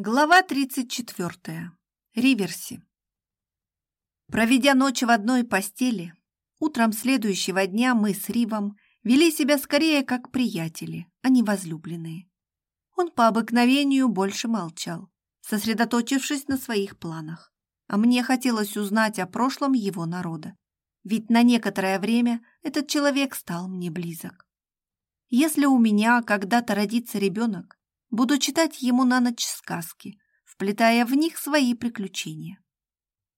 Глава 34. Риверси. Проведя ночь в одной постели, утром следующего дня мы с Ривом вели себя скорее как приятели, а не возлюбленные. Он по обыкновению больше молчал, сосредоточившись на своих планах, а мне хотелось узнать о прошлом его народа, ведь на некоторое время этот человек стал мне близок. Если у меня когда-то родится ребенок, Буду читать ему на ночь сказки, вплетая в них свои приключения.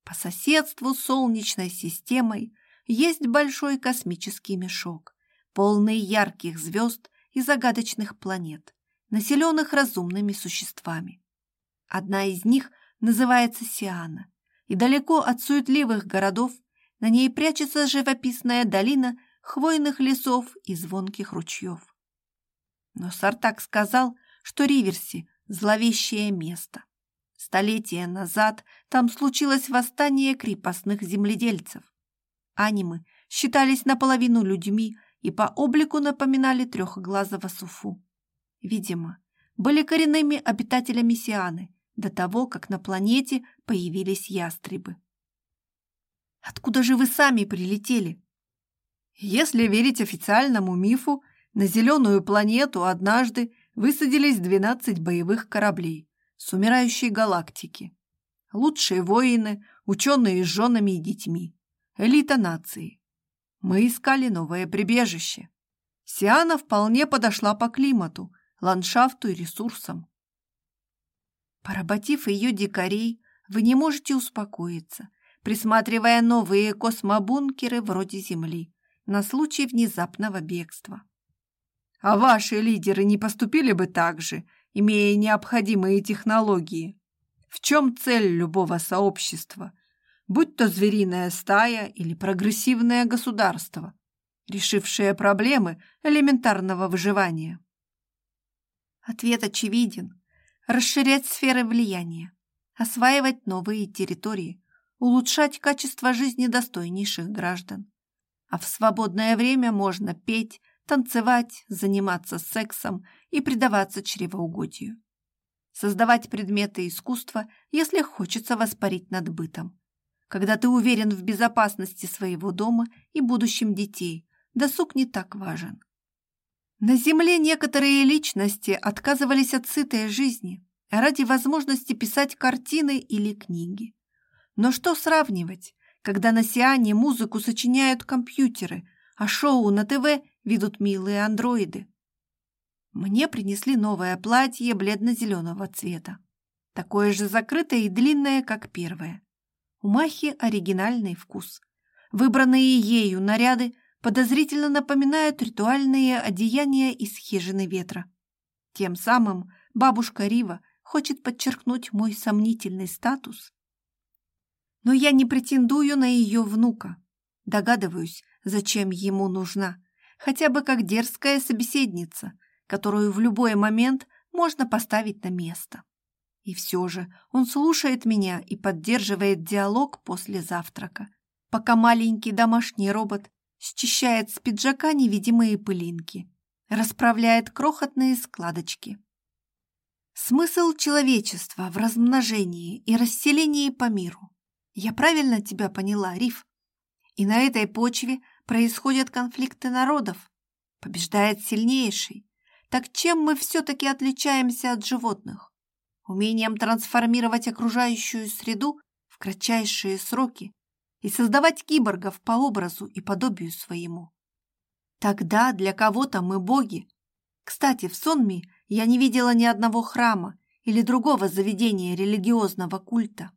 По соседству с Солнечной системой есть большой космический мешок, полный ярких звезд и загадочных планет, населенных разумными существами. Одна из них называется Сиана, и далеко от суетливых городов на ней прячется живописная долина хвойных лесов и звонких ручьев. Но Сартак сказал, что Риверси – зловещее место. Столетия назад там случилось восстание крепостных земледельцев. Анимы считались наполовину людьми и по облику напоминали трехглазого суфу. Видимо, были коренными обитателями Сианы до того, как на планете появились ястребы. Откуда же вы сами прилетели? Если верить официальному мифу, на зеленую планету однажды высадились 12 боевых кораблей с умирающей галактики. Лучшие воины, ученые с женами и детьми, элита нации. Мы искали новое прибежище. Сиана вполне подошла по климату, ландшафту и ресурсам. Поработив ее дикарей, вы не можете успокоиться, присматривая новые космобункеры вроде Земли на случай внезапного бегства. А ваши лидеры не поступили бы так же, имея необходимые технологии? В чем цель любого сообщества? Будь то звериная стая или прогрессивное государство, решившее проблемы элементарного выживания? Ответ очевиден. Расширять сферы влияния, осваивать новые территории, улучшать качество жизни достойнейших граждан. А в свободное время можно петь, танцевать, заниматься сексом и предаваться чревоугодию. Создавать предметы искусства, если хочется воспарить над бытом. Когда ты уверен в безопасности своего дома и будущем детей, досуг не так важен. На Земле некоторые личности отказывались от сытой жизни ради возможности писать картины или книги. Но что сравнивать, когда на Сиане музыку сочиняют компьютеры, а шоу на ТВ ведут милые андроиды. Мне принесли новое платье бледно-зеленого цвета, такое же закрытое и длинное, как первое. У Махи оригинальный вкус. Выбранные ею наряды подозрительно напоминают ритуальные одеяния из хижины ветра. Тем самым бабушка Рива хочет подчеркнуть мой сомнительный статус. Но я не претендую на ее внука. Догадываюсь, зачем ему нужна хотя бы как дерзкая собеседница, которую в любой момент можно поставить на место. И все же он слушает меня и поддерживает диалог после завтрака, пока маленький домашний робот счищает с пиджака невидимые пылинки, расправляет крохотные складочки. Смысл человечества в размножении и расселении по миру. Я правильно тебя поняла, Риф? И на этой почве происходят конфликты народов. Побеждает сильнейший. Так чем мы все-таки отличаемся от животных? Умением трансформировать окружающую среду в кратчайшие сроки и создавать киборгов по образу и подобию своему. Тогда для кого-то мы боги. Кстати, в Сонми я не видела ни одного храма или другого заведения религиозного культа.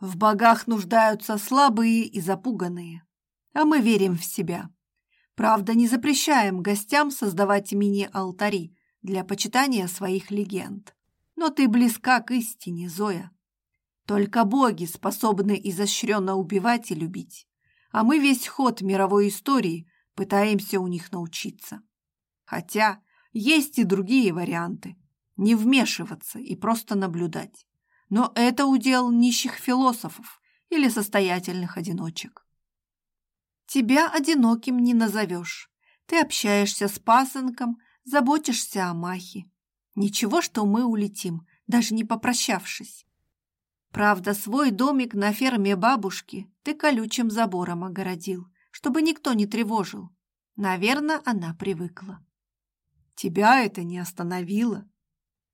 В богах нуждаются слабые и запуганные а мы верим в себя. Правда, не запрещаем гостям создавать мини-алтари для почитания своих легенд. Но ты близка к истине, Зоя. Только боги способны изощренно убивать и любить, а мы весь ход мировой истории пытаемся у них научиться. Хотя есть и другие варианты. Не вмешиваться и просто наблюдать. Но это удел нищих философов или состоятельных одиночек. Тебя одиноким не назовешь. Ты общаешься с пасынком, заботишься о Махе. Ничего, что мы улетим, даже не попрощавшись. Правда, свой домик на ферме бабушки ты колючим забором огородил, чтобы никто не тревожил. Наверное, она привыкла. Тебя это не остановило.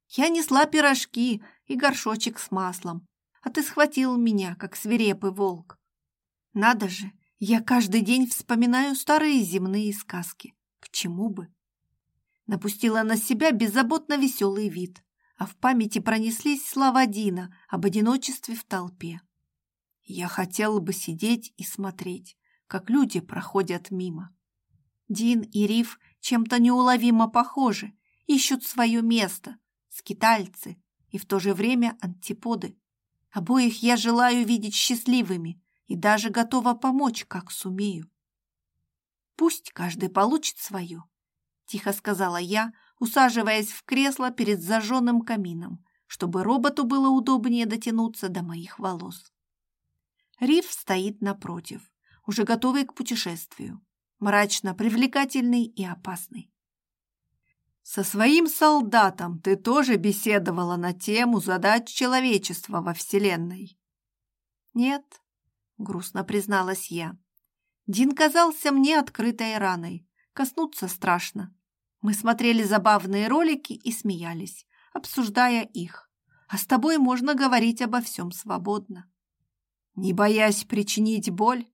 Я несла пирожки и горшочек с маслом, а ты схватил меня, как свирепый волк. Надо же, я каждый день вспоминаю старые земные сказки. К чему бы? Напустила на себя беззаботно веселый вид, а в памяти пронеслись слова Дина об одиночестве в толпе. Я хотела бы сидеть и смотреть, как люди проходят мимо. Дин и Риф чем-то неуловимо похожи, ищут свое место, скитальцы и в то же время антиподы. Обоих я желаю видеть счастливыми и даже готова помочь, как сумею. Пусть каждый получит свое, тихо сказала я, усаживаясь в кресло перед зажженным камином, чтобы роботу было удобнее дотянуться до моих волос. Риф стоит напротив, уже готовый к путешествию, мрачно привлекательный и опасный. Со своим солдатом ты тоже беседовала на тему задач человечества во Вселенной? Нет, грустно призналась я. Дин казался мне открытой раной. Коснуться страшно. Мы смотрели забавные ролики и смеялись, обсуждая их. А с тобой можно говорить обо всем свободно. Не боясь причинить боль,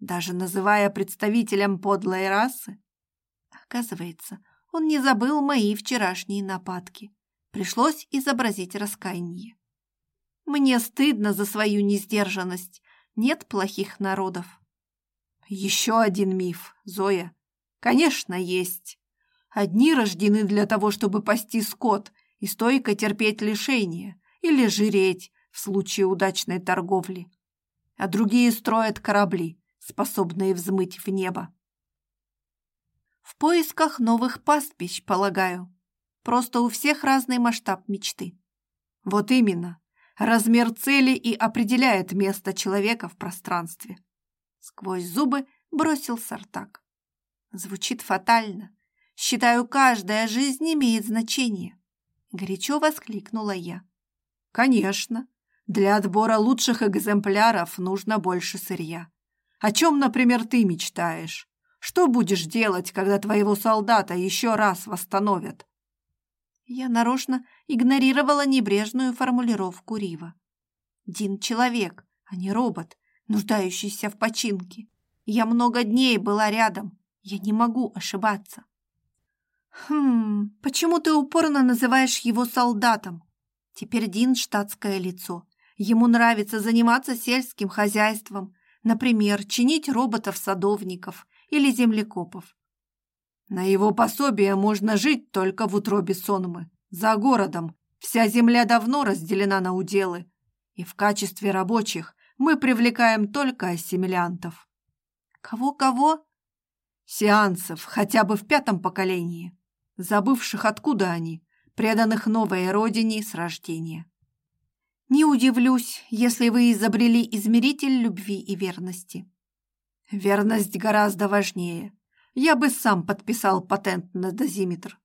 даже называя представителем подлой расы. Оказывается, он не забыл мои вчерашние нападки. Пришлось изобразить раскаяние. Мне стыдно за свою несдержанность. Нет плохих народов. Еще один миф, Зоя. Конечно, есть. Одни рождены для того, чтобы пасти скот и стойко терпеть лишения или жиреть в случае удачной торговли. А другие строят корабли, способные взмыть в небо. В поисках новых пастбищ, полагаю. Просто у всех разный масштаб мечты. Вот именно. Размер цели и определяет место человека в пространстве. Сквозь зубы бросил Сартак. Звучит фатально. Считаю, каждая жизнь имеет значение. Горячо воскликнула я. Конечно. Для отбора лучших экземпляров нужно больше сырья. О чем, например, ты мечтаешь? Что будешь делать, когда твоего солдата еще раз восстановят? Я нарочно игнорировала небрежную формулировку Рива. Дин — человек, а не робот, нуждающийся в починке. Я много дней была рядом. Я не могу ошибаться. Хм, почему ты упорно называешь его солдатом? Теперь Дин — штатское лицо. Ему нравится заниматься сельским хозяйством, Например, чинить роботов-садовников или землекопов. На его пособие можно жить только в утробе Сонмы, за городом. Вся земля давно разделена на уделы, и в качестве рабочих мы привлекаем только ассимилянтов. Кого-кого? Сеансов, хотя бы в пятом поколении, забывших, откуда они, преданных новой родине с рождения. Не удивлюсь, если вы изобрели измеритель любви и верности. Верность гораздо важнее. Я бы сам подписал патент на дозиметр.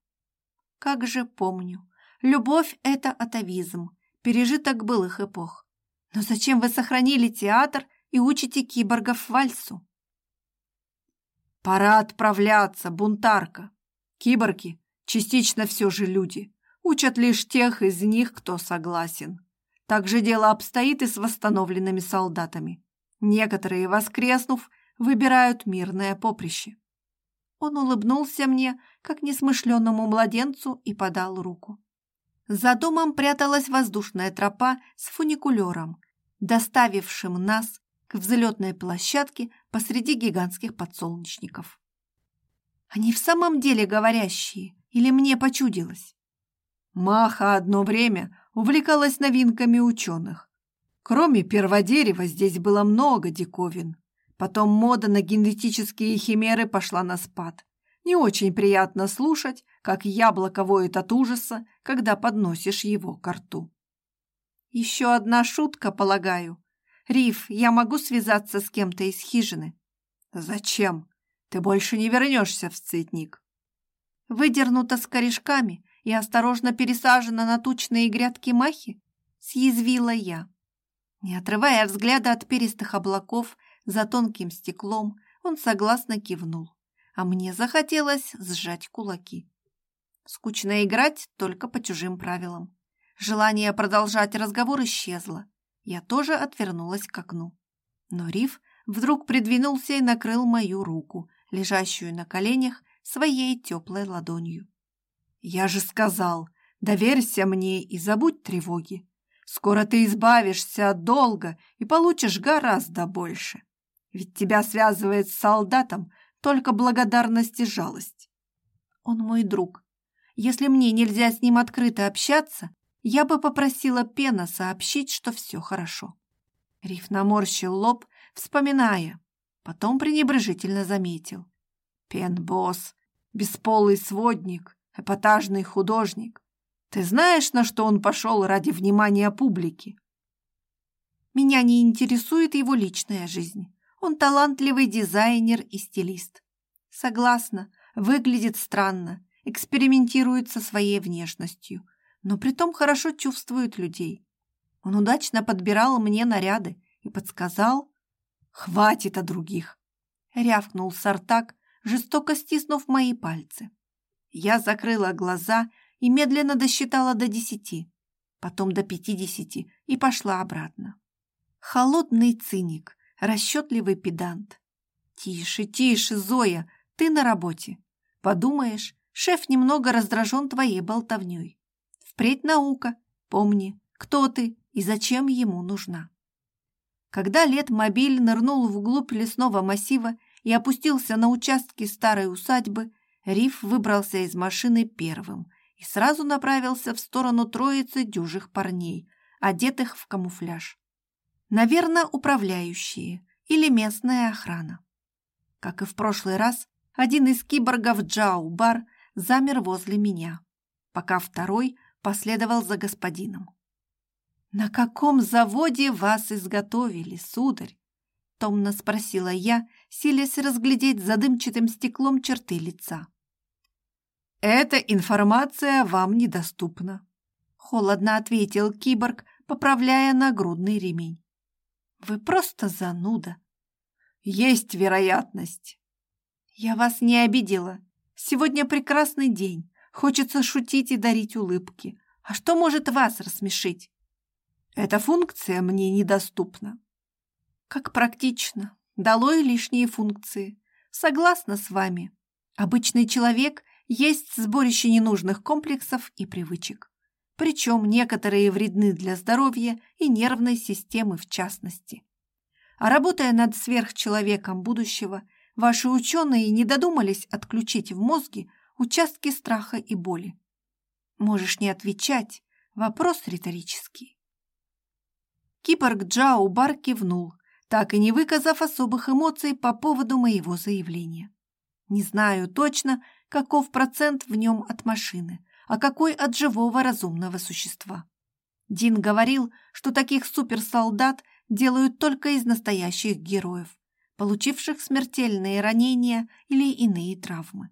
Как же помню. Любовь — это атовизм, пережиток былых эпох. Но зачем вы сохранили театр и учите киборгов вальсу? Пора отправляться, бунтарка. Киборги частично все же люди. Учат лишь тех из них, кто согласен. Так же дело обстоит и с восстановленными солдатами. Некоторые, воскреснув, выбирают мирное поприще. Он улыбнулся мне, как несмышленному младенцу, и подал руку. За домом пряталась воздушная тропа с фуникулером, доставившим нас к взлетной площадке посреди гигантских подсолнечников. Они в самом деле говорящие, или мне почудилось? Маха одно время увлекалась новинками ученых. Кроме перводерева здесь было много диковин. Потом мода на генетические химеры пошла на спад. Не очень приятно слушать, как яблоко воет от ужаса, когда подносишь его к рту. Еще одна шутка, полагаю. Риф, я могу связаться с кем-то из хижины? Зачем? Ты больше не вернешься в цветник. Выдернута с корешками и осторожно пересажена на тучные грядки махи? Съязвила я. Не отрывая взгляда от перистых облаков за тонким стеклом, он согласно кивнул, а мне захотелось сжать кулаки. Скучно играть только по чужим правилам. Желание продолжать разговор исчезло. Я тоже отвернулась к окну. Но Риф вдруг придвинулся и накрыл мою руку, лежащую на коленях, своей теплой ладонью. «Я же сказал, доверься мне и забудь тревоги. Скоро ты избавишься от долга и получишь гораздо больше. Ведь тебя связывает с солдатом только благодарность и жалость. Он мой друг. Если мне нельзя с ним открыто общаться, я бы попросила Пена сообщить, что все хорошо. Риф наморщил лоб, вспоминая, потом пренебрежительно заметил. Пен-босс, бесполый сводник, эпатажный художник. Ты знаешь, на что он пошел ради внимания публики? Меня не интересует его личная жизнь. Он талантливый дизайнер и стилист. Согласна, выглядит странно, экспериментирует со своей внешностью, но притом хорошо чувствует людей. Он удачно подбирал мне наряды и подсказал «Хватит о других!» рявкнул Сартак, жестоко стиснув мои пальцы. Я закрыла глаза и медленно досчитала до десяти, потом до пятидесяти и пошла обратно. Холодный циник, расчетливый педант. «Тише, тише, Зоя, ты на работе. Подумаешь, шеф немного раздражен твоей болтовней. Впредь наука, помни, кто ты и зачем ему нужна». Когда лет-мобиль нырнул вглубь лесного массива и опустился на участке старой усадьбы, Риф выбрался из машины первым и сразу направился в сторону троицы дюжих парней, одетых в камуфляж. Наверное, управляющие или местная охрана. Как и в прошлый раз, один из киборгов Джау-бар замер возле меня, пока второй последовал за господином. «На каком заводе вас изготовили, сударь?» — томно спросила я, силясь разглядеть за дымчатым стеклом черты лица. «Эта информация вам недоступна», — холодно ответил киборг, поправляя нагрудный ремень. «Вы просто зануда». «Есть вероятность». «Я вас не обидела. Сегодня прекрасный день. Хочется шутить и дарить улыбки. А что может вас рассмешить?» «Эта функция мне недоступна». «Как практично. Долой лишние функции. Согласна с вами. Обычный человек есть сборище ненужных комплексов и привычек. Причем некоторые вредны для здоровья и нервной системы в частности. А работая над сверхчеловеком будущего, ваши ученые не додумались отключить в мозге участки страха и боли. Можешь не отвечать, вопрос риторический. Киборг Джао Бар кивнул, так и не выказав особых эмоций по поводу моего заявления. Не знаю точно, каков процент в нем от машины, а какой от живого разумного существа. Дин говорил, что таких суперсолдат делают только из настоящих героев, получивших смертельные ранения или иные травмы.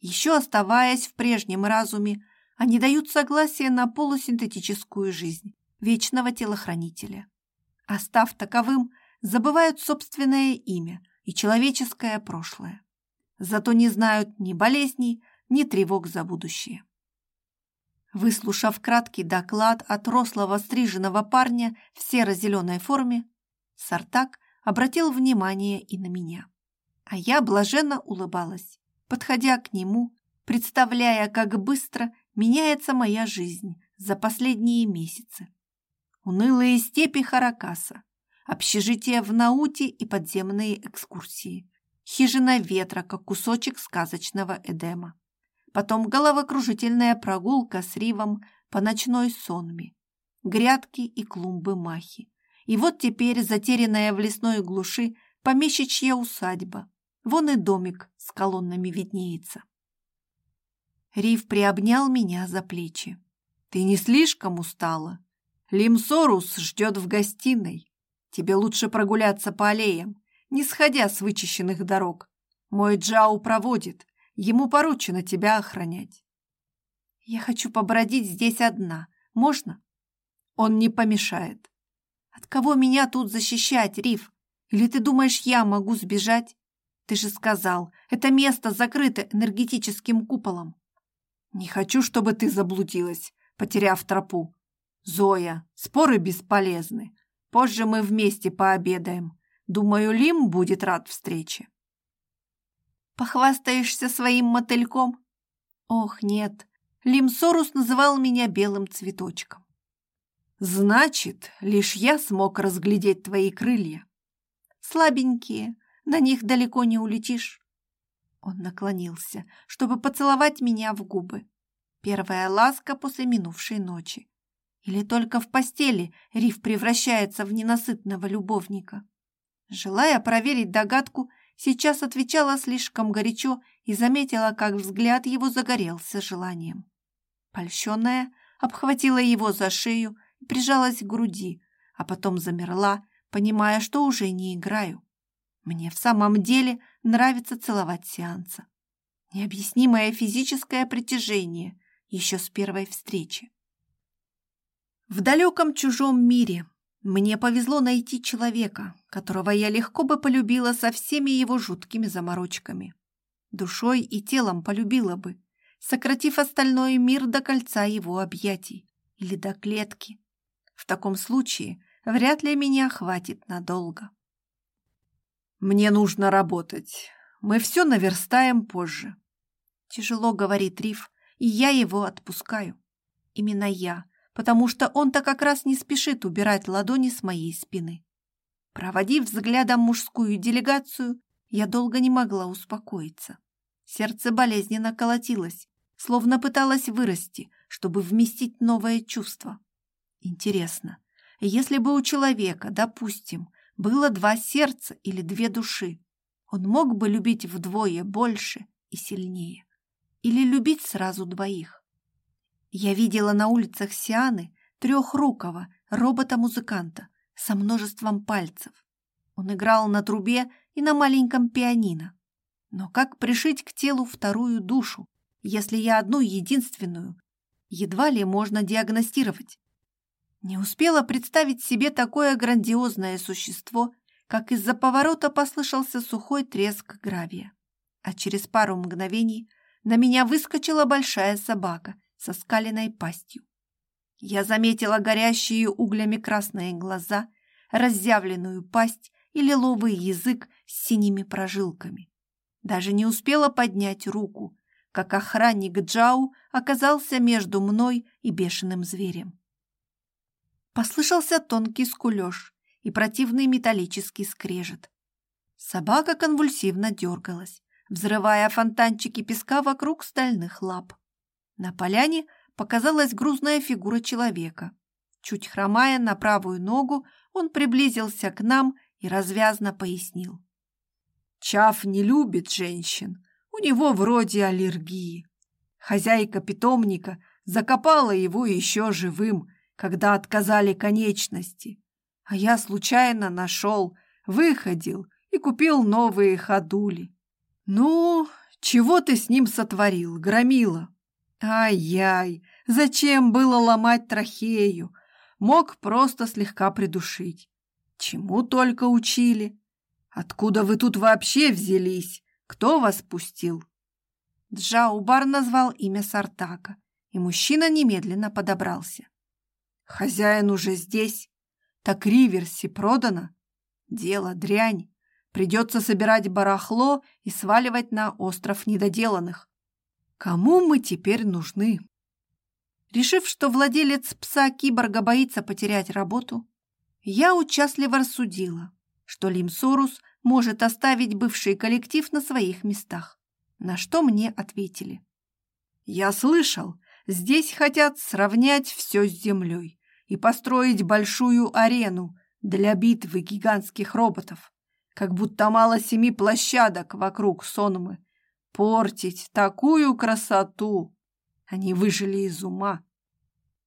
Еще оставаясь в прежнем разуме, они дают согласие на полусинтетическую жизнь вечного телохранителя. А став таковым, забывают собственное имя и человеческое прошлое зато не знают ни болезней, ни тревог за будущее. Выслушав краткий доклад от рослого стриженного парня в серо-зеленой форме, Сартак обратил внимание и на меня. А я блаженно улыбалась, подходя к нему, представляя, как быстро меняется моя жизнь за последние месяцы. Унылые степи Харакаса, общежитие в Науте и подземные экскурсии – хижина ветра, как кусочек сказочного Эдема. Потом головокружительная прогулка с Ривом по ночной сонме, грядки и клумбы махи. И вот теперь затерянная в лесной глуши помещичья усадьба. Вон и домик с колоннами виднеется. Рив приобнял меня за плечи. «Ты не слишком устала? Лимсорус ждет в гостиной. Тебе лучше прогуляться по аллеям не сходя с вычищенных дорог. Мой Джау проводит, ему поручено тебя охранять. Я хочу побродить здесь одна. Можно? Он не помешает. От кого меня тут защищать, Риф? Или ты думаешь, я могу сбежать? Ты же сказал, это место закрыто энергетическим куполом. Не хочу, чтобы ты заблудилась, потеряв тропу. Зоя, споры бесполезны. Позже мы вместе пообедаем. Думаю, Лим будет рад встрече. Похвастаешься своим мотыльком? Ох, нет. Лим Сорус называл меня белым цветочком. Значит, лишь я смог разглядеть твои крылья. Слабенькие, на них далеко не улетишь. Он наклонился, чтобы поцеловать меня в губы. Первая ласка после минувшей ночи. Или только в постели Риф превращается в ненасытного любовника. Желая проверить догадку, сейчас отвечала слишком горячо и заметила, как взгляд его загорелся желанием. Польщенная обхватила его за шею и прижалась к груди, а потом замерла, понимая, что уже не играю. Мне в самом деле нравится целовать сеанса. Необъяснимое физическое притяжение еще с первой встречи. В далеком чужом мире мне повезло найти человека, которого я легко бы полюбила со всеми его жуткими заморочками. Душой и телом полюбила бы, сократив остальной мир до кольца его объятий или до клетки. В таком случае вряд ли меня хватит надолго. «Мне нужно работать. Мы все наверстаем позже». Тяжело говорит Риф, и я его отпускаю. Именно я, потому что он-то как раз не спешит убирать ладони с моей спины. Проводив взглядом мужскую делегацию, я долго не могла успокоиться. Сердце болезненно колотилось, словно пыталось вырасти, чтобы вместить новое чувство. Интересно, если бы у человека, допустим, было два сердца или две души, он мог бы любить вдвое больше и сильнее. Или любить сразу двоих. Я видела на улицах Сианы трехрукого робота-музыканта со множеством пальцев. Он играл на трубе и на маленьком пианино. Но как пришить к телу вторую душу, если я одну единственную, едва ли можно диагностировать? Не успела представить себе такое грандиозное существо, как из-за поворота послышался сухой треск гравия. А через пару мгновений на меня выскочила большая собака со скаленной пастью. Я заметила горящие углями красные глаза, разъявленную пасть и лиловый язык с синими прожилками. Даже не успела поднять руку, как охранник Джау оказался между мной и бешеным зверем. Послышался тонкий скулеж и противный металлический скрежет. Собака конвульсивно дергалась, взрывая фонтанчики песка вокруг стальных лап. На поляне показалась грузная фигура человека. Чуть хромая на правую ногу, он приблизился к нам и развязно пояснил. Чаф не любит женщин, у него вроде аллергии. Хозяйка питомника закопала его еще живым, когда отказали конечности. А я случайно нашел, выходил и купил новые ходули. Ну, чего ты с ним сотворил, громила? Ай-яй, зачем было ломать трахею? Мог просто слегка придушить. Чему только учили? Откуда вы тут вообще взялись? Кто вас пустил? Джаубар назвал имя Сартака, и мужчина немедленно подобрался. Хозяин уже здесь. Так Риверси продано. Дело дрянь. Придется собирать барахло и сваливать на остров недоделанных. Кому мы теперь нужны? Решив, что владелец пса-киборга боится потерять работу, я участливо рассудила, что Лимсорус может оставить бывший коллектив на своих местах, на что мне ответили. Я слышал, здесь хотят сравнять все с землей и построить большую арену для битвы гигантских роботов, как будто мало семи площадок вокруг Сонмы. Портить такую красоту! Они выжили из ума.